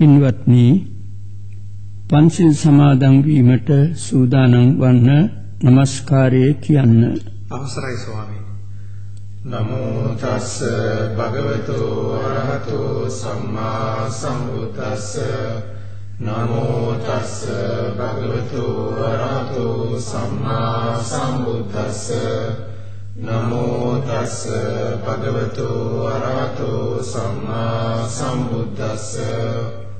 පින්වත්නි පන්සිල් සමාදන් වීමට සූදානම් වන්න নমස්කාරය කියන්න. අවසරයි ස්වාමී. නමෝ තස්ස භගවතු අරහතෝ සම්මා සම්බුද්දස්ස. නමෝ තස්ස භගවතු අරහතෝ සම්මා සම්බුද්දස්ස. නමෝ තස්ස භගවතු අරහතෝ සම්මා සම්බුද්දස්ස.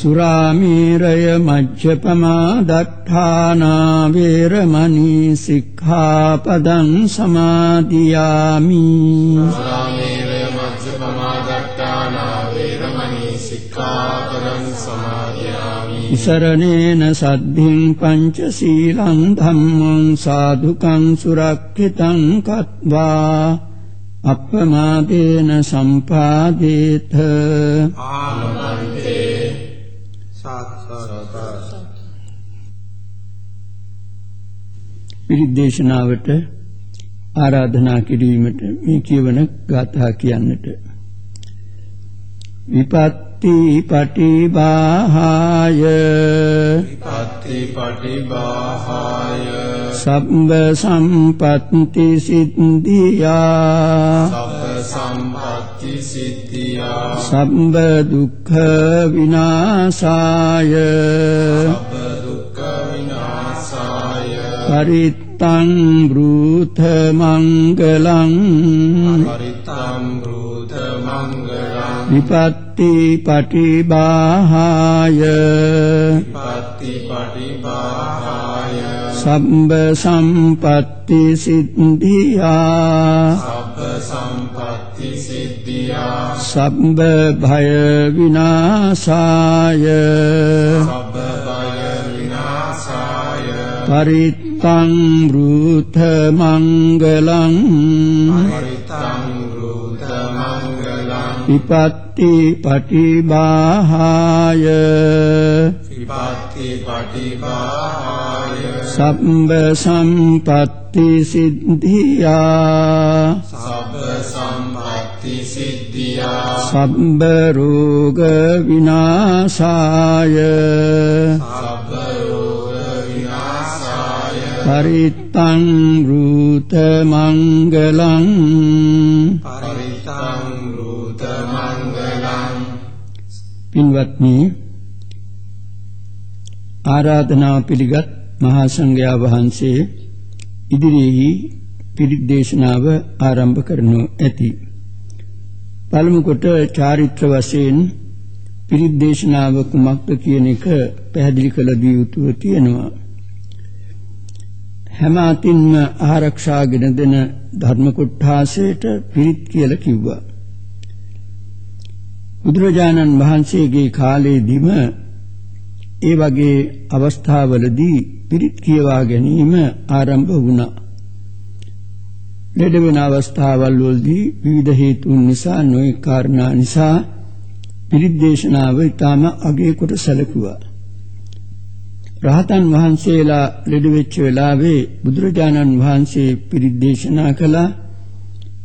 සුරාමේරය මජ්ජපමා දට්ඨානා වේරමණී සික්ඛාපදං සමාදියාමි සාමේරය මජ්ජපමාදට්ඨානා වේරමණී සික්ඛාපදං සමාදියාමි ඉසරණේන සද්ධින් පංචශීලං ධම්මං සාධුකං සුරක්ෂිතං කତ୍වා අප්පමාදේන සම්පාදේත ආමන්තේ පිරිදේශනාවට ආරාධනා කිරීමට මේ කියවන ගාථා කියන්නට විපත්ති පටිබාහාය පත්ති පටිබාහාය සබ්බ සම්පත්ති සිද්ධියා සබ්බ සම්පත්ති සිද්ධියා සබ්බ දුක්ඛ විනාශාය සබ්බ දුක්ඛ විනාශාය පරිත්තං බ්‍රූත මංගලං පරිත්තම් බ්‍රූත මංගලං විපත්ති පටිබාහාය පත්ති පටිබාහාය සබ්බ සම්පත්ති සිද්ධියා සබ්බ සම්පත්ති සිද්ධියා සබ්බ භය විනාශාය සබ්බ බය විනාශාය පරිත්තං බ්‍රූත මංගලං පරිත්තම් බ්‍රූත මංගලං විපත්ති පටිබාහාය විපත්ති පටිබාහාය සබ්බ සම්පත්ති සිද්ධියා සබ්බ සම්පත්ති සිද්ධියා සබ්බ රෝග විනාශාය සබ්බ රෝග විනාශාය පරිත්තං රූත මංගලං පරිත්තං රූත මංගලං පින්වත්නි ආරාධනාව පිළිගත් මහා සංඝයා වහන්සේ ඉදිරියේ පිරිත් දේශනාව ආරම්භ කරනු ඇති. පළමු කොට චාරිත්‍ර වශයෙන් පිරිත් දේශනාව කුමක්ද කියන එක පැහැදිලි කළ දී යුතුව තියෙනවා. හැම අතින්ම ආරක්ෂාගෙන දෙන ධර්ම කොට්ඨාසයට පිරිත් කියලා කිව්වා. බුදුරජාණන් වහන්සේගේ කාලයේදීම ඒ වගේ අවස්ථාවලදී පිරිත් කියවා ගැනීම ආරම්භ වුණා. ලෙඩ වෙන අවස්ථාවල් වලදී විවිධ හේතුන් නිසා නොයෙක් කාරණා නිසා පිරිත් දේශනාව ඊටම අගේ කොට සැලකුවා. රහතන් වහන්සේලා ලෙඩ වෙච්ච වෙලාවේ බුදුරජාණන් වහන්සේ පිරිත් දේශනා කළා.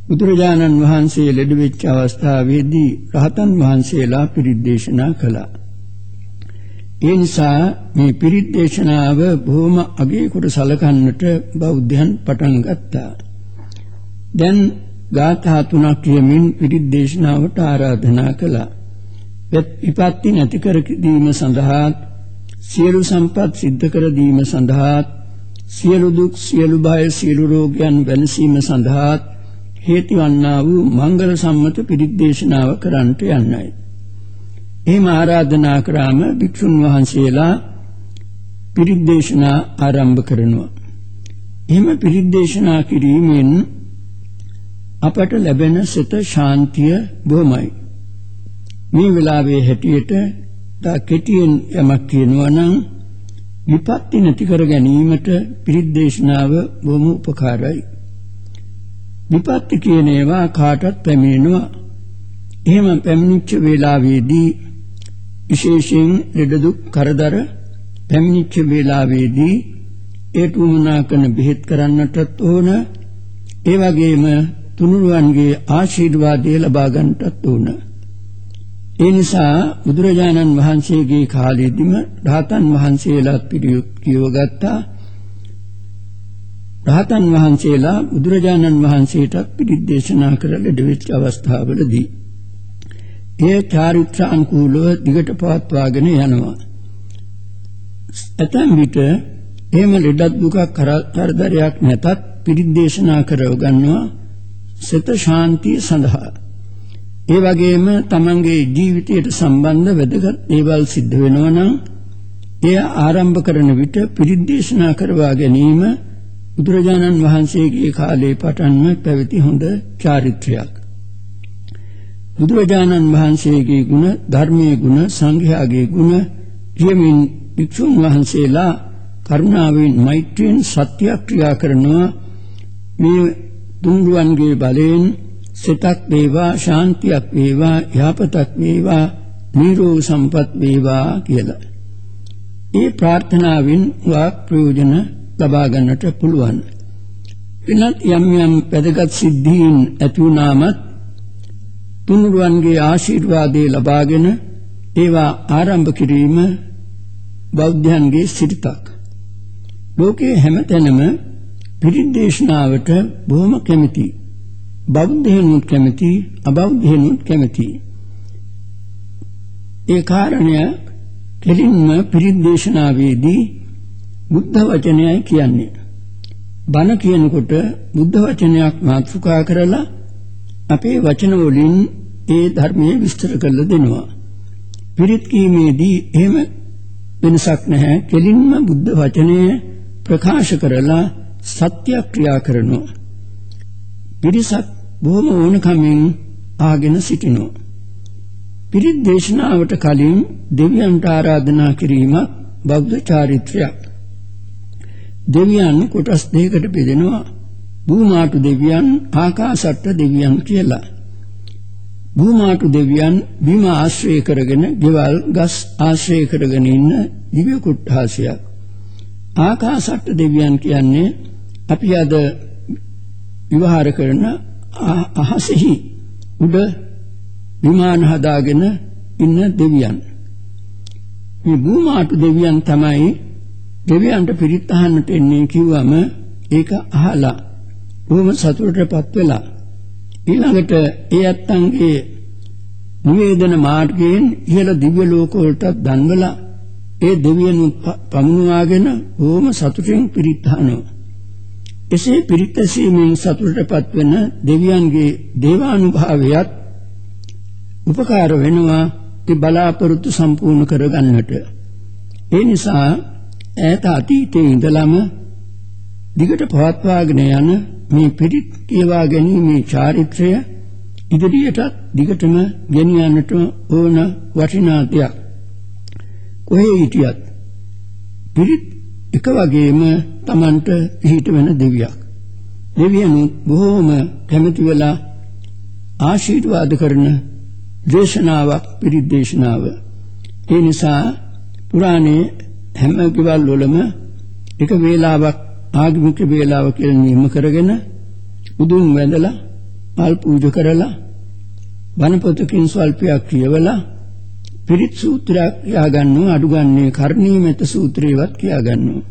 බුදුරජාණන් වහන්සේ ලෙඩ වෙච්ච අවස්ථාවේදී රහතන් වහන්සේලා පිරිත් දේශනා කළා. ඒ නිසා මේ පිරිත් දේශනාව බොහොම අගේ කොට සලකන්නට බෞද්ධයන් පටන් ගත්තා. දැන් ගාථා තුනක් කියමින් පිරිත් දේශනාවට ආරාධනා කළා. විපත්ති නැති කර දීම සඳහා සියලු සම්පත් සිද්ධ කර දීම සඳහා සියලු දුක් සියලු බය සියලු රෝගයන් වෙනසීම සඳහා හේතු වන්නා වූ මංගල සම්මත පිරිත් දේශනාව කරන්නට යන්නයි. එහෙම ආරාධනා කරාම භික්ෂුන් වහන්සේලා පිරිත් දේශනා ආරම්භ කරනවා. එහෙම පිරිත් දේශනා කිරීමෙන් අපට ලැබෙන සිත ශාන්තිය බොහොමයි. මේ වෙලාවේ හැටියට තා කෙටියෙන් යමක් කියනවා නම් විපත්ති නැති කර ගැනීමට පිරිත් දේශනාව බොහොම උපකාරයි. විපත්ති කියන ඒවා කාටත් පැමිණෙනවා. එහෙම පැමිණිච්ච වේලාවේදී විශේෂයෙන් ලෙඩ දුක් කරදර පැමිණිච්ච වේලාවේදී ඒ තුමුනා කරන බෙහෙත් කරන්නටත් ඕන ඒ වගේම තුනුරුවන්ගේ ආශිර්වාදය ලබා ගන්නටත් ඕන ඒ නිසා බුදුරජාණන් වහන්සේගේ කාලෙදිම රහතන් වහන්සේලා පිළියුත් කියවගත්තා රහතන් වහන්සේලා බුදුරජාණන් වහන්සේට පිළිත් දේශනා කරලා දෙවිච්ච අවස්ථාවලදී ඒ චාරිත්‍ර අනුකූලව දිගට පවත්වාගෙන යනවා. ඇතැම් විට එහෙම ලෙඩක් දුකක් කරදරයක් නැතත් පිළිත් දේශනා කරව ගන්නවා සිත ශාන්තිය සඳහා. ඒ වගේම තමන්ගේ ජීවිතයට සම්බන්ධ වැදගත් දේවල් සිද්ධ වෙනවා නම් එය ආරම්භ කරන විට පිළිත් දේශනා කරවා ගැනීම බුදුරජාණන් වහන්සේගේ කාලේ පටන්ම පැවති හොඳ චාරිත්‍රයක්. බුදුරජාණන් වහන්සේගේ ගුණ ධර්මයේ ගුණ සංඝයාගේ ගුණ කියමින් වික්ෂුන් වහන්සේලා කරුණාවෙන් මෛත්‍රියෙන් සත්‍යක්‍රියා කරනවා මේ තුන්රුවන්ගේ බලයෙන් සිතක් වේවා ශාන්තියක් වේවා යහපතක් වේවා නිරෝ සම්පත් වේවා කියලා. ඒ ප්‍රාර්ථනාවෙන් වාක් ප්‍රයෝජන ලබා ගන්නට පුළුවන්. වෙනත් යම් යම් වැදගත් සිද්ධීන් ඇති වුණාමත් තුනුරුවන්ගේ ආශිර්වාදේ ලබාගෙන ඒවා ආරම්භ කිරීම බෞද්ධයන්ගේ සිරිතක්. ලෝකයේ හැමතැනම පිරිත් දේශනාවට බොහොම කැමති. බෞද්ධයනුත් කැමති, අබෞද්ධයනුත් කැමති. ඒ කාරණය කෙලින්ම පිරිත් දේශනාවේදී බුද්ධ වචනයයි කියන්නේ. බණ කියනකොට බුද්ධ වචනයක් මාතෘකා කරලා අපේ වචන වලින් ඒ ධර්මයේ විස්තර කරලා දෙනවා. පිරිත් කීමේදී එහෙම වෙනසක් නැහැ. කෙලින්ම බුද්ධ වචනය ප්‍රකාශ කරලා සත්‍ය ක්‍රියා කරනවා. පිරිසක් බොහොම ඕනකමින් ආගෙන සිටිනවා. පිරිත් දේශනාවට කලින් දෙවියන්ට ආරාධනා කිරීමක් බෞද්ධ චාරිත්‍රයක්. දෙවියන් කොටස් දෙකකට බෙදෙනවා. භූමාටු දෙවියන් ආකාසට්ට දෙවියන් කියලා. භූමාටු දෙවියන් බිම ආශ්‍රය කරගෙන ගෙවල් ගස් ආශ්‍රය කරගෙන ඉන්න දිව්‍ය කුට්ටාසියක්. ආකාසට්ට දෙවියන් කියන්නේ අපි අද විවහාර කරන අහසෙහි උඩ විමාන හදාගෙන ඉන්න දෙවියන්. මේ භූමාටු දෙවියන් තමයි දෙවියන්ට පිරිත් අහන්නට එන්නේ කිව්වම ඒක අහලා බොහොම සතුටටපත් වෙලා ඊළඟට ඒ ඇත්තන්ගේ නිවේදන මාර්ගයෙන් ඉහළ දිව්‍ය ලෝක වලට දන්වලා ඒ දෙවියන් පමුණවාගෙන බොහොම සතුටින් පිරිත්හනවා. එසේ පිරිත්සීමෙන් සතුටටපත් වෙන දෙවියන්ගේ දේවානුභාවයත් උපකාර වෙනවා ඒ බලාපොරොත්තු සම්පූර්ණ කරගන්නට. ඒ නිසා ඈත අතීතයේ ඉඳලම දිගට පවත්වාගෙන යන මේ පිරිත් කියවා ගැනීමේ චාරිත්‍රය ඉදිරියටත් දිගටම ගෙනියන්නට ඕන වටිනා දෙයක්. කොහේ හිටියත් පිරිත් එක වගේම Tamanට පිහිට වෙන දෙවියක්. දෙවියන් බොහෝම කැමති වෙලා ආශිර්වාද කරන දේශනාවක් පිරිත් දේශනාව. ඒ නිසා පුරාණේ හැම කෙවල් වලම එක වේලාවක් ආගමික වේලාව කියලා නියම කරගෙන බුදුන් වැඳලා මල් පූජා කරලා බණ පොතකින් ස්වල්පයක් කියවලා පිරිත් සූත්‍රයක් කියාගන්නවා අඩු ගන්නේ කර්ණීය මෙත සූත්‍රේවත් කියාගන්නවා.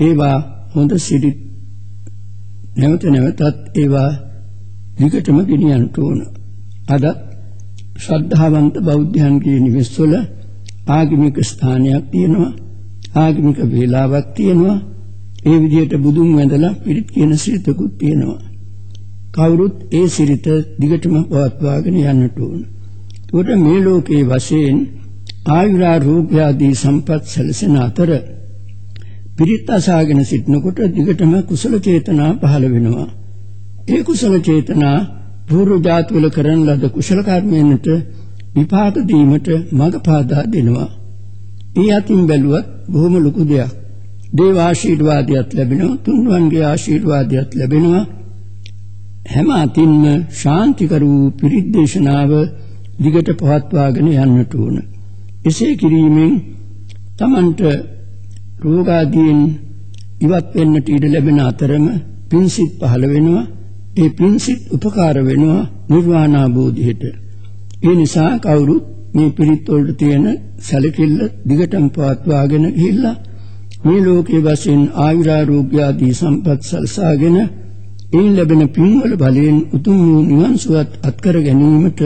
ඒවා හොඳ සිරිත් නැවත නැවතත් ඒවා විකටම ගෙනියන්න ඕන. අද ශ්‍රද්ධාවන්ත බෞද්ධයන්ගේ නිවෙස්වල ආගමික ස්ථානයක් තියෙනවා ආගමික වේලාවක් තියෙනවා. ඒ විදිහට බුදුන් වැඳලා පිරිත් කියන සිරිතකුත් තියෙනවා. කවුරුත් ඒ සිරිත දිගටම පවත්වාගෙන යන්නට ඕන. ඒකට මේ ලෝකයේ වශයෙන් ආයුරාෝග්‍ය ආදී සම්පත් සැලසෙන අතර පිරිත් අසාගෙන සිටනකොට දිගටම කුසල චේතනා පහළ වෙනවා. ඒ කුසල චේතනා පූර්ව ජාතවල කරන ලද කුසල කර්මයන්ට විපාක දීමට මඟ පාදා දෙනවා. ඒ අතින් බැලුවත් බොහොම ලොකු දෙයක්. දේව ආශිර්වාදයක් ලැබෙනවා, තුන්වන්ගේ ආශිර්වාදයක් ලැබෙනවා. හැම අතින්ම ශාන්තිකර වූ පිරිත් දේශනාව දිගට පවත්වාගෙන යන්නට ඕන. එසේ කිරීමෙන් තමන්ට රෝගාදීන් ඉවත් වෙන්නට ඉඩ ලැබෙන අතරම පින්සිත් පහළ වෙනවා. ඒ පින්සිත් උපකාර වෙනවා නිර්වාණ අවබෝධයට. ඒ නිසා කවුරුත් මේ පිරිත් වලට තියෙන සැලකිල්ල දිගටම පවත්වාගෙන ගිහිල්ලා මේ ලෝකයේ වශයෙන් ආයුරාෝග්‍ය ආදී සම්පත් සල්සාගෙන එයින් ලැබෙන පින්වල බලයෙන් උතුම් වූ නිවන් සුවත් අත්කර ගැනීමට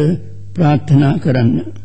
ප්‍රාර්ථනා කරන්න.